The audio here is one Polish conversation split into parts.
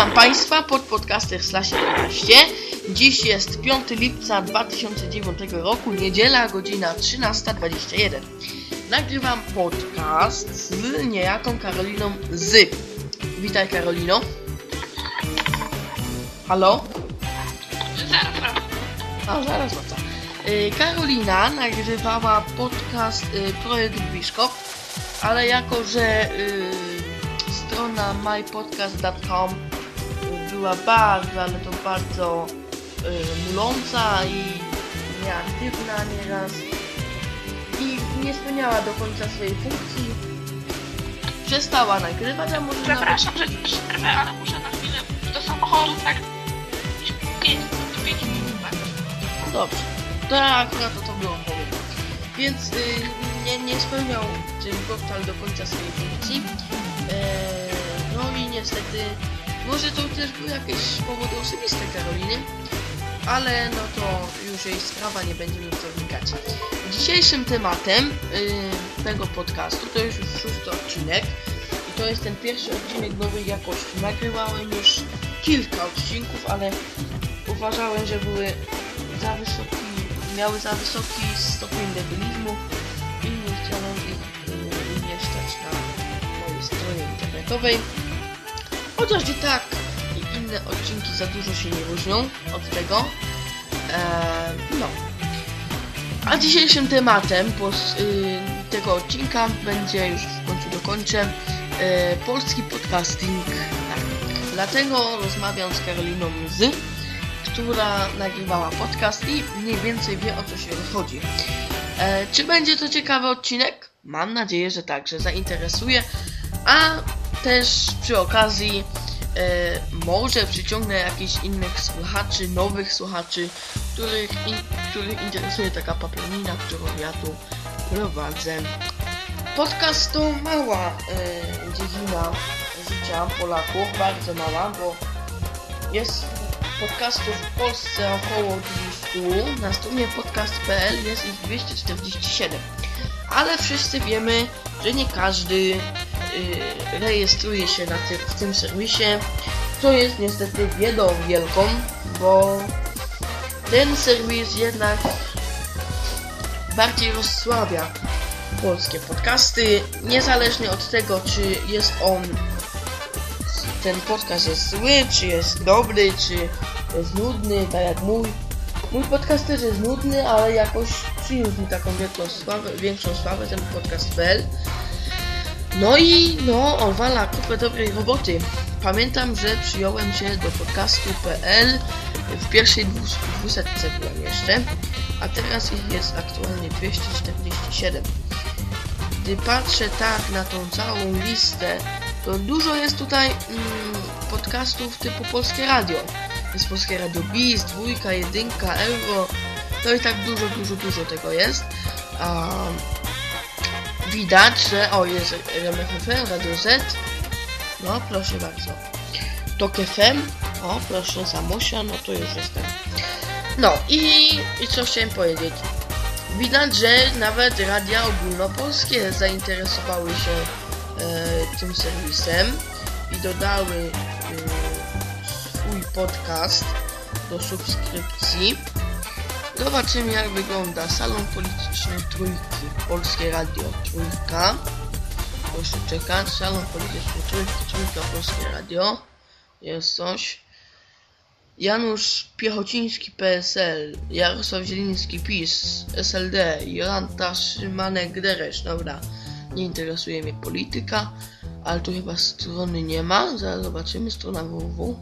Witam Państwa pod podcaster slash 11. Dziś jest 5 lipca 2009 roku, niedziela, godzina 13.21. Nagrywam podcast z niejaką Karoliną z. Witaj Karolino. Halo? A, zaraz wraca. Y, Karolina nagrywała podcast y, Projekt Biszkop, ale jako, że y, strona mypodcast.com była bardzo, ale to bardzo y, muląca i nieaktywna nieraz i nie spełniała do końca swojej funkcji, przestała nagrywać, a może nawet Przepraszam, że ci przerwę, ale muszę na chwilę do samochodu, tak? 5 do 5 minut, tak? Dobrze, to ja akurat o to było powiem. Więc y, nie, nie spełniał ten portal do końca swojej funkcji. Eee, no i niestety, może to też były jakieś powody osobiste Karoliny, ale no to już jej sprawa, nie będziemy w to wnikać. Dzisiejszym tematem y, tego podcastu to jest już szósty odcinek i to jest ten pierwszy odcinek nowej jakości. Nagrywałem już kilka odcinków, ale uważałem, że były za wysoki, miały za wysoki stopień debylizmu i nie chciałem ich y, umieszczać na mojej stronie internetowej. Chociaż i tak i inne odcinki za dużo się nie różnią od tego. Eee, no. A dzisiejszym tematem pos, y, tego odcinka będzie, już w końcu dokończę, e, polski podcasting. Tak. Dlatego rozmawiam z Karoliną Z, która nagrywała podcast i mniej więcej wie o co się chodzi. E, czy będzie to ciekawy odcinek? Mam nadzieję, że tak, że zainteresuje, a też przy okazji e, może przyciągnę jakichś innych słuchaczy, nowych słuchaczy, których, in, których interesuje taka paplanina, którą ja tu prowadzę. Podcast to mała e, dziedzina życia Polaków, bardzo mała, bo jest podcastów w Polsce około 200, na stronie podcast.pl jest ich 247. Ale wszyscy wiemy, że nie każdy rejestruje się na ty, w tym serwisie, co jest niestety biedą wielką, bo ten serwis jednak bardziej rozsłabia polskie podcasty, niezależnie od tego, czy jest on ten podcast jest zły, czy jest dobry, czy jest nudny, tak jak mój. Mój podcast też jest nudny, ale jakoś przyniósł mi taką wielką sławę, większą sławę ten podcast.pl. No i no, on wala kupę dobrej roboty. Pamiętam, że przyjąłem się do podcastu.pl w pierwszej dwusetce byłem jeszcze, a teraz ich jest aktualnie 247. Gdy patrzę tak na tą całą listę, to dużo jest tutaj mm, podcastów typu Polskie Radio. Jest Polskie Radio Biz, dwójka, jedynka, euro. To i tak dużo, dużo, dużo tego jest. Um, widać, że o jest RMFFM, Radio Z. No proszę bardzo. Tok FM. O proszę, Samosia, no to już jestem. No i, i co chciałem powiedzieć. Widać, że nawet radia ogólnopolskie zainteresowały się e, tym serwisem i dodały e, swój podcast do subskrypcji. Zobaczymy jak wygląda Salon Polityczny Trójki, Polskie Radio Trójka. Proszę czekać, Salon Polityczny Trójki, Trójka, Polskie Radio. Jest coś. Janusz Piechociński PSL, Jarosław Zieliński PiS, SLD, Jolanta Szymanek-Deresz, dobra, nie interesuje mnie polityka, ale tu chyba strony nie ma, zaraz zobaczymy, strona www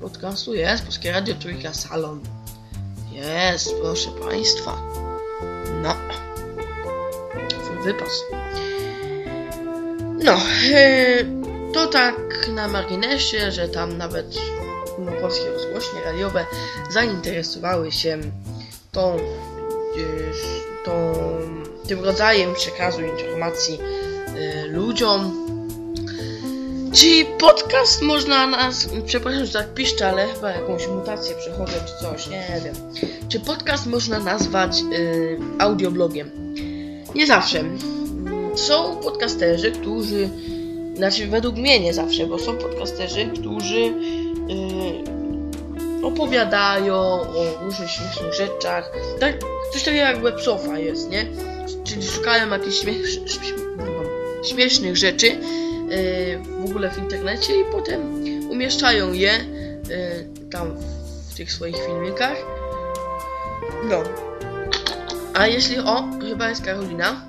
podcastu jest, Polskie Radio Trójka Salon, jest, proszę Państwa, no, wypas. No, yy, to tak na marginesie, że tam nawet polskie rozgłośnie radiowe zainteresowały się tą, yy, tą, tym rodzajem przekazu informacji yy, ludziom. Czy podcast można nas... Przepraszam, że tak piszczę, ale chyba jakąś mutację przechodzę czy coś, nie wiem. Czy podcast można nazwać yy, audioblogiem? Nie zawsze. Są podcasterzy, którzy Znaczy, według mnie nie zawsze, bo są podcasterzy, którzy yy, opowiadają o różnych śmiesznych rzeczach. Tak, coś takiego jak websofa jest, nie? Czyli szukają jakichś śmiesz, śmiesznych rzeczy w ogóle w internecie i potem umieszczają je yy, tam w tych swoich filmikach. No. A jeśli o, chyba jest Karolina.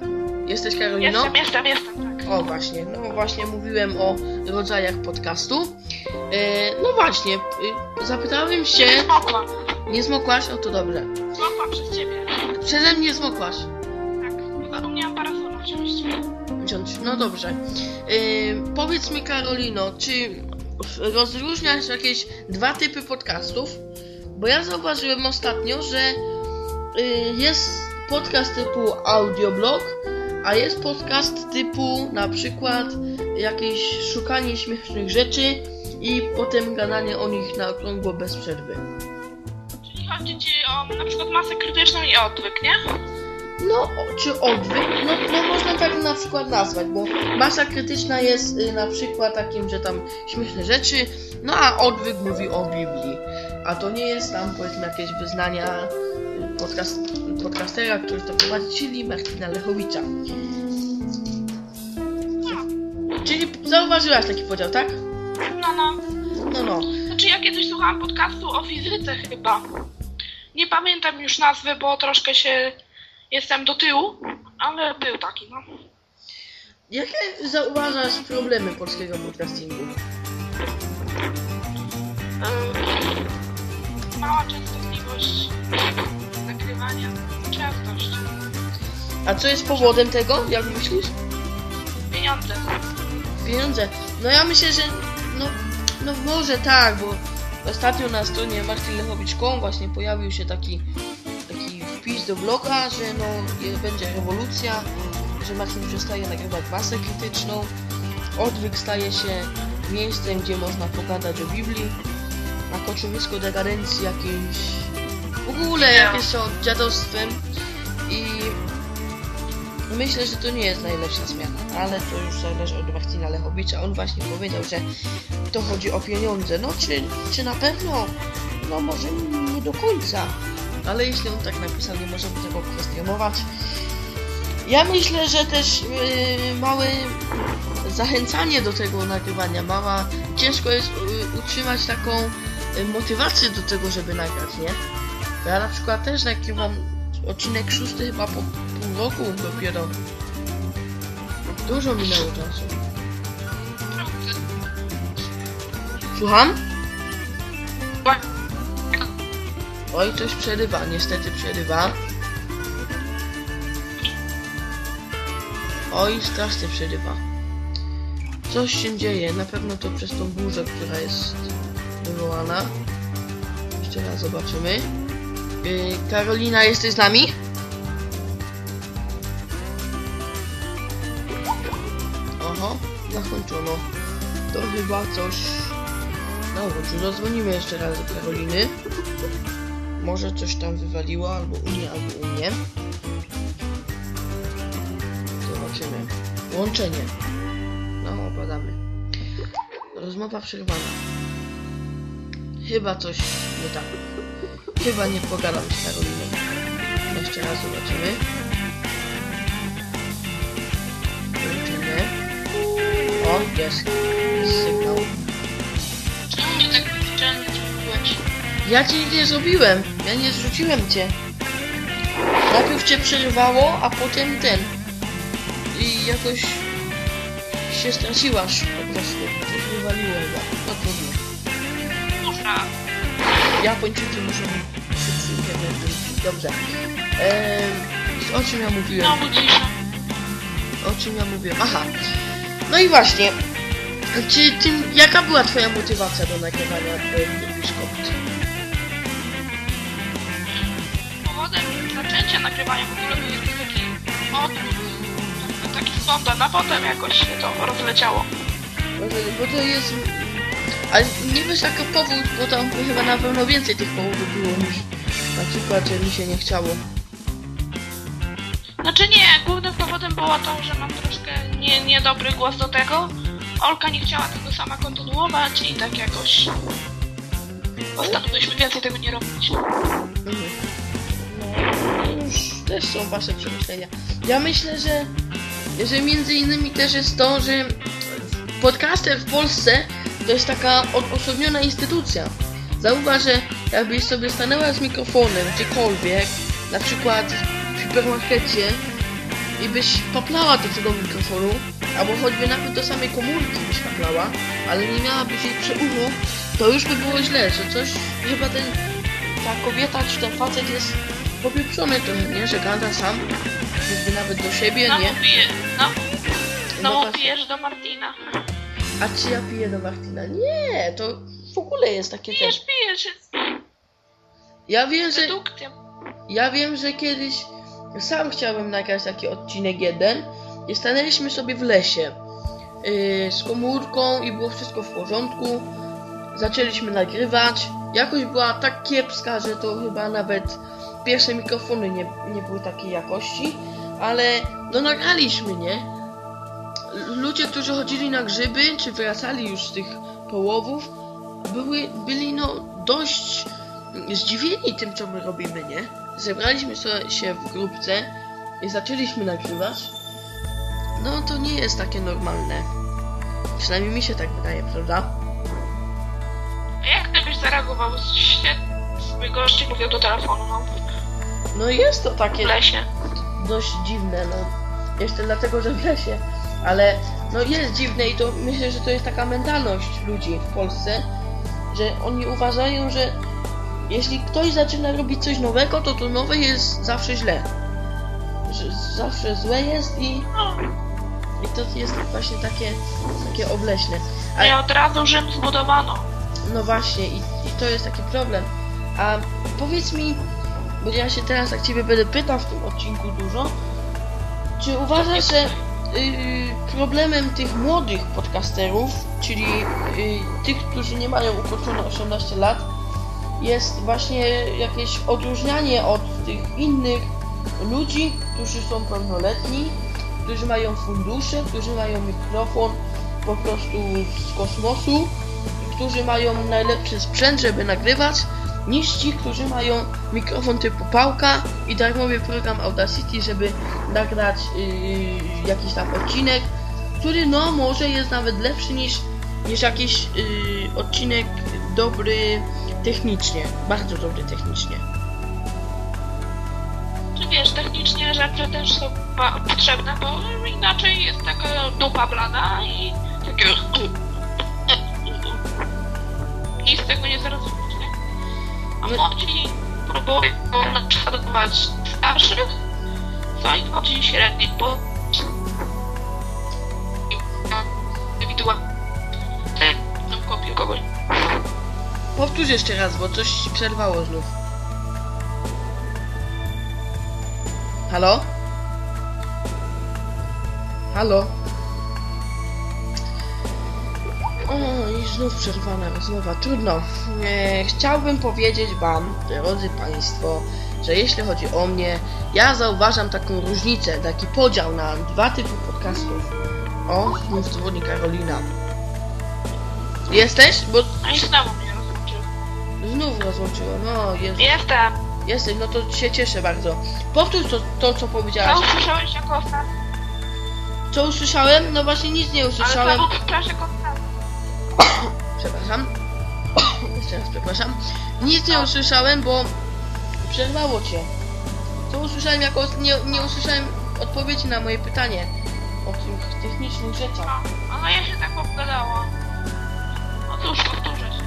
Jesteś Karolino? Jestem, jestem, jestem, tak. O właśnie, no właśnie mówiłem o rodzajach podcastu. E, no właśnie, y, zapytałem się. Nie smokłam. Nie zmokłaś? O to dobrze. Smokłam przez ciebie. Przeze mnie zmokłaś. Tak. Zapomniałam parasola wziąć. No dobrze. E, powiedz mi Karolino, czy rozróżniasz jakieś dwa typy podcastów? Bo ja zauważyłem ostatnio, że y, jest podcast typu audioblog, a jest podcast typu na przykład jakieś szukanie śmiesznych rzeczy i potem gadanie o nich na okrągło bez przerwy. Czyli chodzi ci o na przykład masę krytyczną i odwyk, nie? No, czy odwyk? No, no można tak na przykład nazwać, bo masa krytyczna jest y, na przykład takim, że tam śmieszne rzeczy, no a odwyk mówi o Biblii. A to nie jest tam powiedzmy jakieś wyznania y, podcast, podcastera, który to prowadzi, czyli Martina Lechowicza. Czyli zauważyłaś taki podział, tak? No, no. No, no. Znaczy ja kiedyś słuchałam podcastu o fizyce chyba. Nie pamiętam już nazwy, bo troszkę się jestem do tyłu, ale był taki, no. Jakie zauważasz problemy polskiego podcastingu? Mała częstotliwość nagrywania, częstość, A co jest powodem tego, jak myślisz? pieniądze. Pieniądze. No ja myślę, że no, no może tak, bo ostatnio na stronie martinlechowicz.com właśnie pojawił się taki wpis do bloga, że no będzie rewolucja, że Martin przestaje nagrywać masę krytyczną, odwyk staje się miejscem, gdzie można pogadać o Biblii, a koczowisko dekadencji jakimś w ogóle jakieś są dziadostwem i Myślę, że to nie jest najlepsza zmiana, ale to już zależy od Marcina Lechowicza. On właśnie powiedział, że to chodzi o pieniądze. No czy, czy na pewno? No może nie do końca. Ale jeśli on tak napisał, nie możemy tego kwestionować. Ja myślę, że też yy, małe zachęcanie do tego nagrywania, mała, ciężko jest yy, utrzymać taką yy, motywację do tego, żeby nagrać, nie? Ja na przykład też nagrywam odcinek szósty chyba po pół roku dopiero. Dużo minęło czasu. Słucham? Oj, coś przerywa, niestety przerywa. Oj, strasznie przerywa. Coś się dzieje, na pewno to przez tą burzę, która jest wywołana. Jeszcze raz zobaczymy. Yy, Karolina, jesteś z nami? Oho, zakończono. To chyba coś... Dobra, czy zadzwonimy jeszcze raz do Karoliny? Może coś tam wywaliło, albo u mnie, albo u mnie. Zobaczymy. Łączenie. No, opadamy. Rozmowa przerwana. Chyba coś nie tak. Chyba nie pogadam z Karoliną. Jeszcze raz zobaczymy. Łączymy. O, jest. Jest Ja ci nic nie zrobiłem. Ja nie zrzuciłem cię. Najpierw cię przerywało, a potem ten. I jakoś się straciłaś po prostu. Coś wywaliło chyba. No trudno. Można. Japończycy muszą internet mieć. Dobrze. Eee, o czym ja mówiłem? Cisza. O czym ja mówiłem? Aha. No i właśnie. Czy tym, jaka była twoja motywacja do nagrywania Biszkopt? Zaczęcia nagrywania w ogóle był jakiś taki odwrót, taki spontan, a potem jakoś się to rozleciało. Bo to jest... Ale nie wiesz jaki powód, bo tam chyba na pewno więcej tych powodów było niż na przykład, że mi się nie chciało. Znaczy nie, głównym powodem było to, że mam troszkę nie, niedobry głos do tego Olka nie chciała tego sama kontynuować i tak jakoś postanowiliśmy więcej tego nie robić. Mhm. Też są wasze przemyślenia. Ja myślę, że, że między innymi też jest to, że podcaster w Polsce to jest taka odosobniona instytucja. Zauważ, że jakbyś sobie stanęła z mikrofonem gdziekolwiek, na przykład w hipermarkecie i byś paplała do tego mikrofonu, albo choćby nawet do samej komórki byś paplała, ale nie miałabyś jej przy uchu, to już by było źle, że coś, chyba ten, ta kobieta czy ten facet jest popieprzony trochę, nie? Że gada sam, jakby nawet do siebie, Znowu nie? pije, no, No właśnie. pijesz do Martina. A czy ja piję do Martina? Nie, to w ogóle jest takie ten. Pijesz, pijesz, jest Ja wiem, że dedukcja. ja wiem, że kiedyś sam chciałem nagrać taki odcinek jeden i stanęliśmy sobie w lesie yy, z komórką i było wszystko w porządku. Zaczęliśmy nagrywać. Jakość była tak kiepska, że to chyba nawet pierwsze mikrofony nie, nie były takiej jakości, ale no nagraliśmy, nie? Ludzie, którzy chodzili na grzyby, czy wracali już z tych połowów, były, byli no dość zdziwieni tym, co my robimy, nie? Zebraliśmy się w grupce i zaczęliśmy nagrywać. No to nie jest takie normalne. Przynajmniej mi się tak wydaje, prawda? A jak ty byś zareagował? Świetny gości mówił do telefonu, no, No jest to w takie lesie. dość dziwne, no. Jeszcze dlatego, że w lesie. Ale no jest dziwne i to myślę, że to jest taka mentalność ludzi w Polsce, że oni uważają, że jeśli ktoś zaczyna robić coś nowego, to to nowe jest zawsze źle. Że zawsze złe jest i, No, i to jest właśnie takie, takie obleśne. Ale- nie od razu Rzym zbudowano. No właśnie, i, i to jest taki problem. A powiedz mi, bo ja się teraz tak ciebie będę pytał w tym odcinku dużo, czy uważasz, że y, problemem tych młodych podcasterów, czyli y, tych, którzy nie mają ukończone 18 lat, jest właśnie jakieś odróżnianie od tych innych ludzi, którzy są pełnoletni, którzy mają fundusze, którzy mają mikrofon po prostu z kosmosu, którzy mają najlepszy sprzęt, żeby nagrywać, niż ci, którzy mają mikrofon typu pałka i darmowy program Audacity, żeby nagrać yy, jakiś tam odcinek, który no może jest nawet lepszy niż, niż jakiś yy, odcinek dobry technicznie, bardzo dobry technicznie. Czy wiesz, technicznie rzeczy też są potrzebne, bo inaczej jest taka dupa blada i takie... A młodzi próbują naśladować starszych, co im chodzi średnich, bo... Indywidualnie. Kopię kogoś. Powtórz jeszcze raz, bo coś ci przerwało znów. Halo? Halo? O, i znów przerwana rozmowa. Trudno. E, chciałbym powiedzieć Wam, drodzy Państwo, że jeśli chodzi o mnie, ja zauważam taką różnicę, taki podział na dwa typy podcastów. O, znów dzwoni Karolina. Jesteś? Bo A i znowu mnie rozłączył. Znów rozłączyło, no jest, Jestem. jesteś, no to się cieszę bardzo. Powtórz to, to co Co powiedziałaś. usłyszałeś jako ostatni? Co usłyszałem? No właśnie nic nie Ale usłyszałem. jako ostatni. Przepraszam. Jeszcze raz przepraszam. Nic nie usłyszałem, bo przerwało cię. Co usłyszałem jako... Nie, nie usłyszałem odpowiedzi na moje pytanie o tych technicznych rzeczach. No, ale ja się tak obgadałam. No cóż, powtórzę się.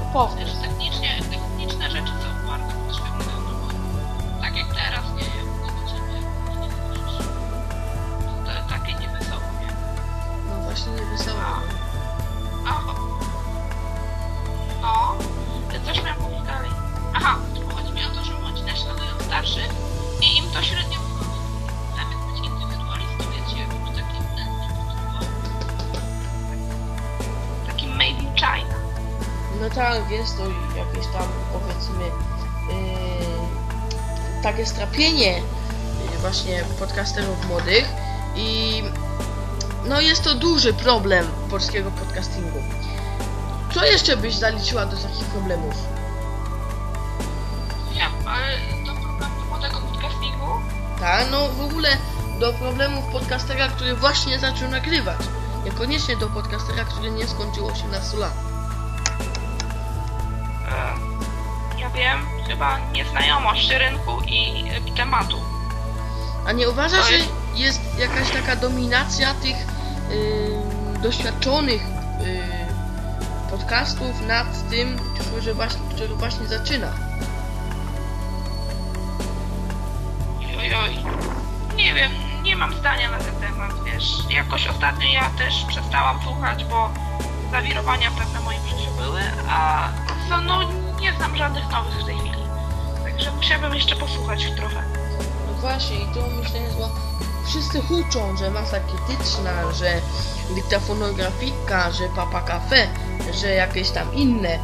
To powtórz. Też technicznie, techniczne rzeczy są bardzo potrzebne, no bo tak jak teraz, nie wiem, no to. To takie niewesołe, nie? No właśnie nie tak, jest to jakieś tam powiedzmy yy, takie strapienie yy, właśnie podcasterów młodych i no jest to duży problem polskiego podcastingu. Co jeszcze byś zaliczyła do takich problemów? Wiem, ale do problemu młodego podcastingu Tak, no w ogóle do problemów podcastera, który właśnie zaczął nagrywać. Niekoniecznie do podcastera, który nie skończył 18 lat. E, ja wiem, chyba nieznajomość rynku i tematu. A nie uważasz, To że jest- jest jakaś taka dominacja tych yy, doświadczonych yy, podcastów nad tym, który właśnie, który właśnie zaczyna? Oj, oj. Nie wiem, nie mam zdania na ten temat, wiesz. Jakoś ostatnio ja też przestałam słuchać, bo zawirowania pewne moim życiu były, a no, no nie znam żadnych nowych w tej chwili. Także musiałabym jeszcze posłuchać trochę. No właśnie, i to myślę jest, bo wszyscy huczą, że masa krytyczna, że dyktafonografika, że papa cafe, że jakieś tam inne,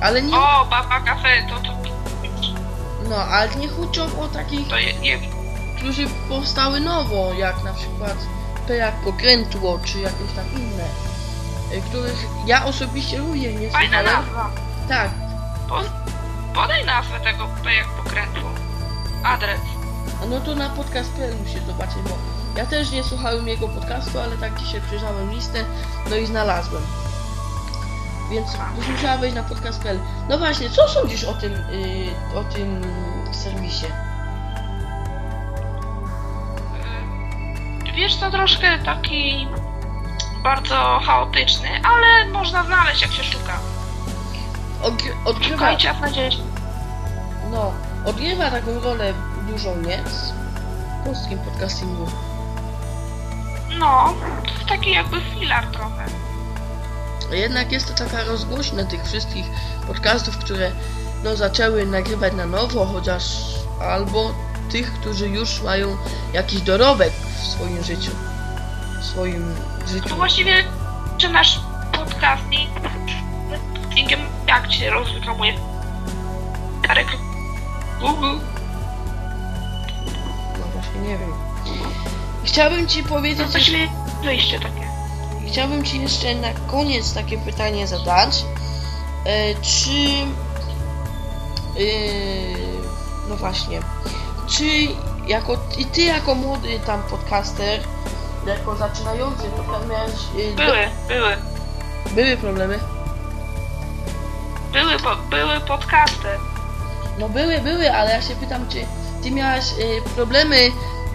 ale nie, O, baba kafe, to to, no, ale nie huczą o takich, to je, je, którzy powstały nowo, jak na przykład to jak pokrętło, czy jakieś tam inne, y, których ja osobiście również nie fajna słuchałem. nazwa. Tak, Po, podaj nazwę tego jak pokrętło. Adres. A no to na podcast.pl musisz zobaczyć, bo ja też nie słuchałem jego podcastu, ale tak dzisiaj przejrzałem listę, no i znalazłem. Więc musiała wejść na podcast.pl. No właśnie, co sądzisz o tym, yy, o tym serwisie? Y, Wiesz, to troszkę taki bardzo chaotyczny, ale można znaleźć jak się szuka. Ogry- odgrywa, znajdziecie. no, odgrywa taką rolę dużą, nie? W polskim podcastingu. No, to jest taki jakby filar trochę. Jednak jest to taka rozgłośnia tych wszystkich podcastów, które no, zaczęły nagrywać na nowo, chociaż albo tych, którzy już mają jakiś dorobek w swoim życiu. W swoim życiu. To właściwie, czy nasz podcasting jak się rozreklamuje? Karek Google. No właśnie nie wiem. Chciałbym ci powiedzieć, właśnie wyjście takie. chciałbym ci jeszcze na koniec takie pytanie zadać. E, czy e, no właśnie, czy jako i ty jako młody tam podcaster, jako zaczynający miałeś e, do- Były, były. były problemy? Były, po, były podcasty. No były, były, ale ja się pytam, czy ty miałaś y, problemy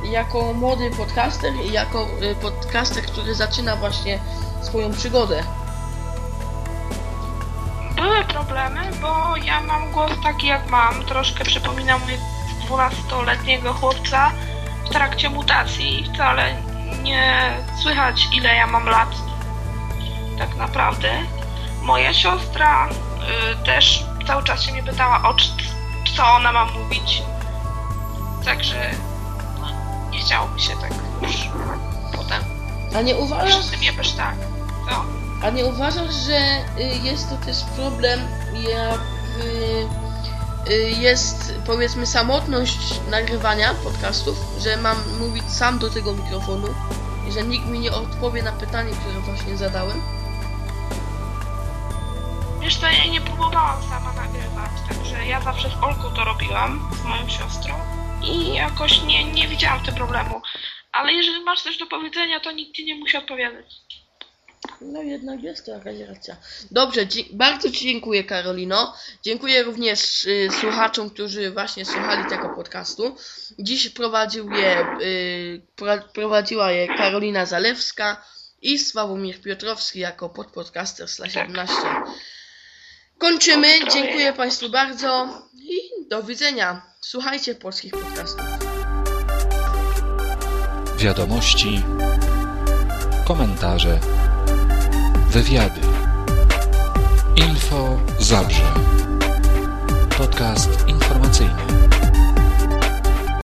jako młody podcaster i jako y, podcaster, który zaczyna właśnie swoją przygodę. Były problemy, bo ja mam głos taki jak mam. Troszkę przypominam mnie 12-letniego chłopca w trakcie mutacji i wcale nie słychać ile ja mam lat tak naprawdę. Moja siostra też cały czas się mnie pytała o co ona ma mówić. Także no, nie chciało mi się tak już potem. A nie uważasz, tak. Co? a nie uważasz, że y, jest to też problem, jak y, y, jest powiedzmy samotność nagrywania podcastów, że mam mówić sam do tego mikrofonu i że nikt mi nie odpowie na pytanie, które właśnie zadałem? Wiesz ja nie próbowałam sama nagrywać, także ja zawsze z Olką to robiłam, z moją siostrą i jakoś nie, nie widziałam w tym problemu. Ale jeżeli masz coś do powiedzenia, to nikt ci nie musi odpowiadać. No jednak jest to jakaś racja. Dobrze, bardzo Ci dziękuję Karolino. Dziękuję również y, słuchaczom, którzy właśnie słuchali tego podcastu. Dziś prowadził je, y, pro, prowadziła je Karolina Zalewska i Sławomir Piotrowski jako podpodcaster slash 11. Kończymy. Dziękuję Państwu bardzo i do widzenia. Słuchajcie polskich podcastów. wiadomości, komentarze, wywiady. Info Zabrze. Podcast informacyjny.